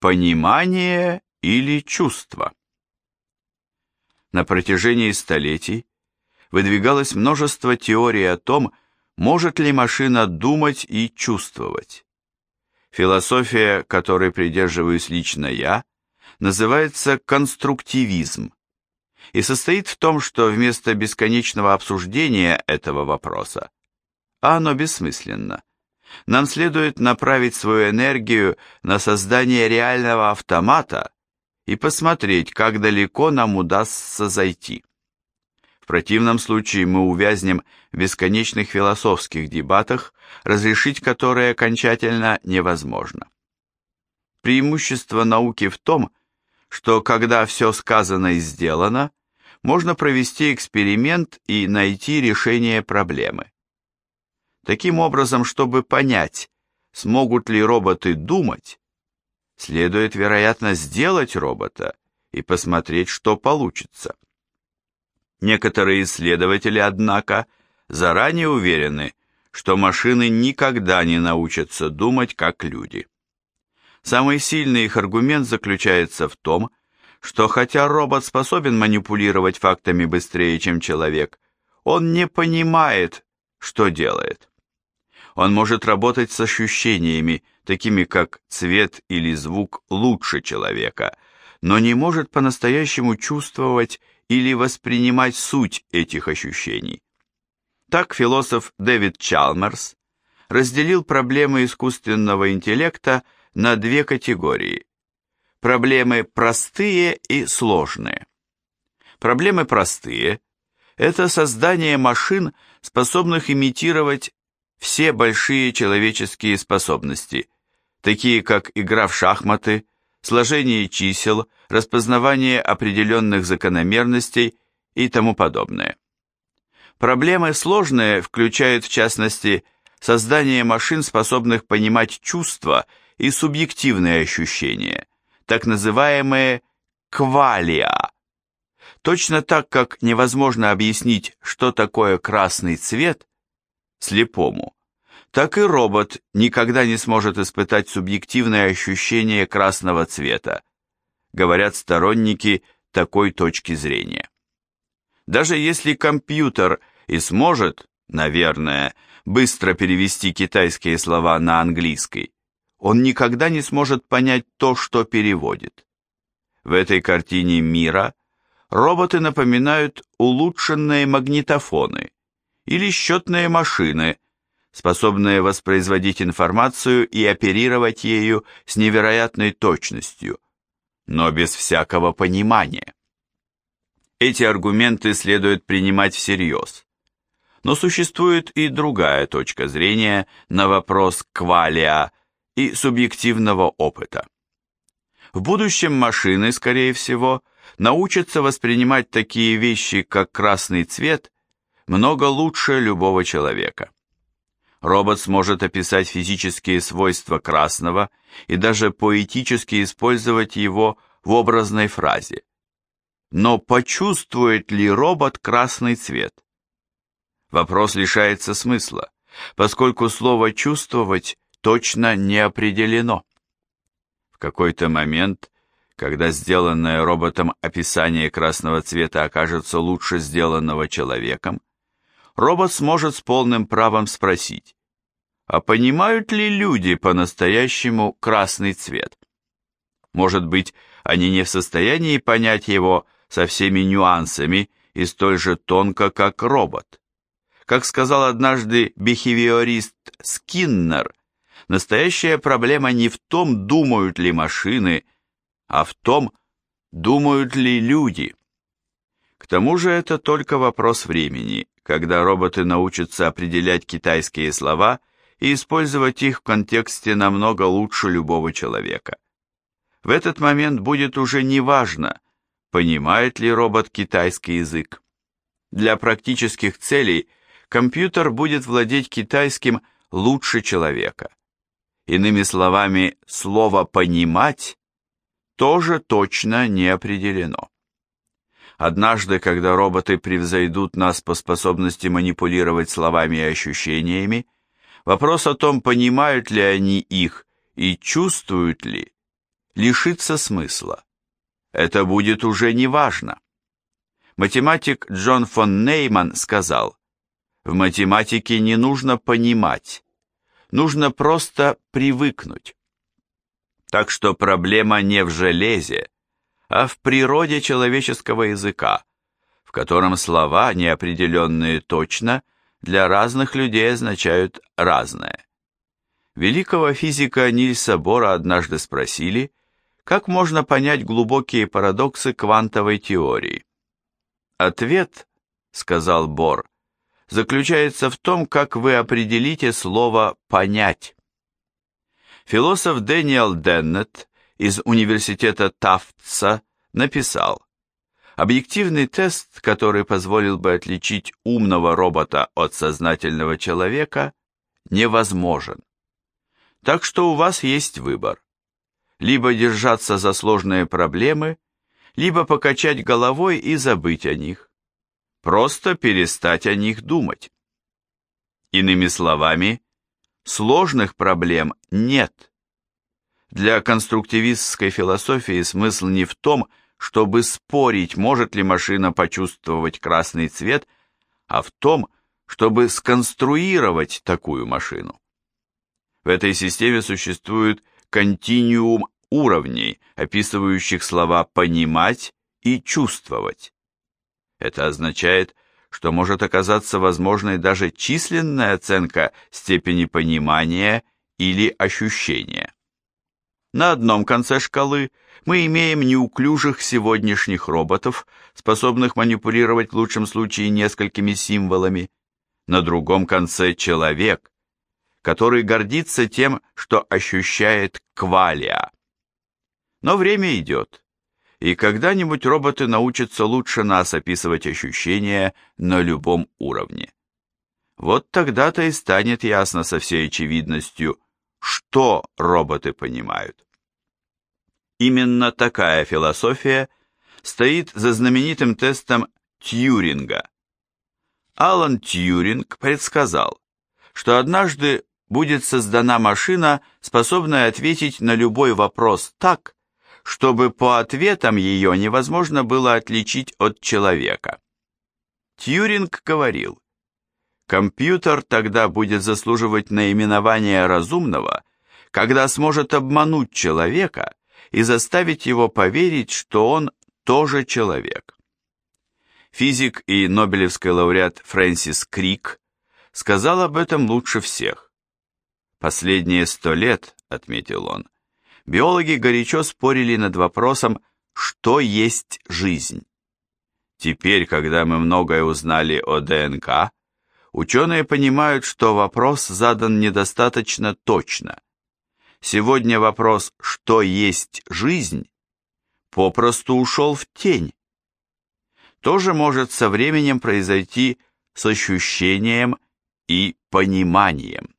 Понимание или чувство? На протяжении столетий выдвигалось множество теорий о том, может ли машина думать и чувствовать. Философия, которой придерживаюсь лично я, называется конструктивизм и состоит в том, что вместо бесконечного обсуждения этого вопроса, а оно бессмысленно, нам следует направить свою энергию на создание реального автомата и посмотреть, как далеко нам удастся зайти. В противном случае мы увязнем в бесконечных философских дебатах, разрешить которые окончательно невозможно. Преимущество науки в том, что когда все сказано и сделано, можно провести эксперимент и найти решение проблемы. Таким образом, чтобы понять, смогут ли роботы думать, следует, вероятно, сделать робота и посмотреть, что получится. Некоторые исследователи, однако, заранее уверены, что машины никогда не научатся думать как люди. Самый сильный их аргумент заключается в том, что хотя робот способен манипулировать фактами быстрее, чем человек, он не понимает, что делает. Он может работать с ощущениями, такими как цвет или звук, лучше человека, но не может по-настоящему чувствовать или воспринимать суть этих ощущений. Так философ Дэвид Чалмерс разделил проблемы искусственного интеллекта на две категории проблемы простые и сложные. Проблемы простые – это создание машин, способных имитировать все большие человеческие способности, такие как игра в шахматы, сложение чисел, распознавание определенных закономерностей и тому подобное. Проблемы сложные включают в частности создание машин, способных понимать чувства и субъективные ощущения, так называемые квалия. Точно так, как невозможно объяснить, что такое красный цвет, слепому, так и робот никогда не сможет испытать субъективное ощущение красного цвета, говорят сторонники такой точки зрения. Даже если компьютер и сможет, наверное, быстро перевести китайские слова на английский, он никогда не сможет понять то, что переводит. В этой картине мира роботы напоминают улучшенные магнитофоны или счетные машины, способные воспроизводить информацию и оперировать ею с невероятной точностью, но без всякого понимания. Эти аргументы следует принимать всерьез. Но существует и другая точка зрения на вопрос квалия и субъективного опыта. В будущем машины, скорее всего, научатся воспринимать такие вещи, как красный цвет, много лучше любого человека. Робот сможет описать физические свойства красного и даже поэтически использовать его в образной фразе. Но почувствует ли робот красный цвет? Вопрос лишается смысла, поскольку слово «чувствовать» точно не определено. В какой-то момент, когда сделанное роботом описание красного цвета окажется лучше сделанного человеком, робот сможет с полным правом спросить, а понимают ли люди по-настоящему красный цвет? Может быть, они не в состоянии понять его со всеми нюансами и столь же тонко, как робот. Как сказал однажды бихевиорист Скиннер, Настоящая проблема не в том, думают ли машины, а в том, думают ли люди. К тому же это только вопрос времени, когда роботы научатся определять китайские слова и использовать их в контексте намного лучше любого человека. В этот момент будет уже не важно, понимает ли робот китайский язык. Для практических целей компьютер будет владеть китайским лучше человека. Иными словами, слово «понимать» тоже точно не определено. Однажды, когда роботы превзойдут нас по способности манипулировать словами и ощущениями, вопрос о том, понимают ли они их и чувствуют ли, лишится смысла. Это будет уже не важно. Математик Джон фон Нейман сказал, в математике не нужно понимать, нужно просто привыкнуть. Так что проблема не в железе, а в природе человеческого языка, в котором слова, неопределенные точно, для разных людей означают разное. Великого физика Нильса Бора однажды спросили, как можно понять глубокие парадоксы квантовой теории. Ответ, сказал Бор, заключается в том, как вы определите слово «понять». Философ Дэниел Деннет из университета Тафтса написал, Объективный тест, который позволил бы отличить умного робота от сознательного человека, невозможен. Так что у вас есть выбор. Либо держаться за сложные проблемы, либо покачать головой и забыть о них. Просто перестать о них думать. Иными словами, сложных проблем нет. Для конструктивистской философии смысл не в том, чтобы спорить, может ли машина почувствовать красный цвет, а в том, чтобы сконструировать такую машину. В этой системе существует континуум уровней, описывающих слова «понимать» и «чувствовать». Это означает, что может оказаться возможной даже численная оценка степени понимания или ощущения. На одном конце шкалы мы имеем неуклюжих сегодняшних роботов, способных манипулировать в лучшем случае несколькими символами. На другом конце человек, который гордится тем, что ощущает квалия. Но время идет, и когда-нибудь роботы научатся лучше нас описывать ощущения на любом уровне. Вот тогда-то и станет ясно со всей очевидностью, что роботы понимают. Именно такая философия стоит за знаменитым тестом Тьюринга. Алан Тьюринг предсказал, что однажды будет создана машина, способная ответить на любой вопрос так, чтобы по ответам ее невозможно было отличить от человека. Тьюринг говорил, компьютер тогда будет заслуживать наименования разумного, когда сможет обмануть человека и заставить его поверить, что он тоже человек. Физик и Нобелевский лауреат Фрэнсис Крик сказал об этом лучше всех. Последние сто лет, отметил он, биологи горячо спорили над вопросом, что есть жизнь. Теперь, когда мы многое узнали о ДНК, ученые понимают, что вопрос задан недостаточно точно. Сегодня вопрос «что есть жизнь?» попросту ушел в тень. То же может со временем произойти с ощущением и пониманием.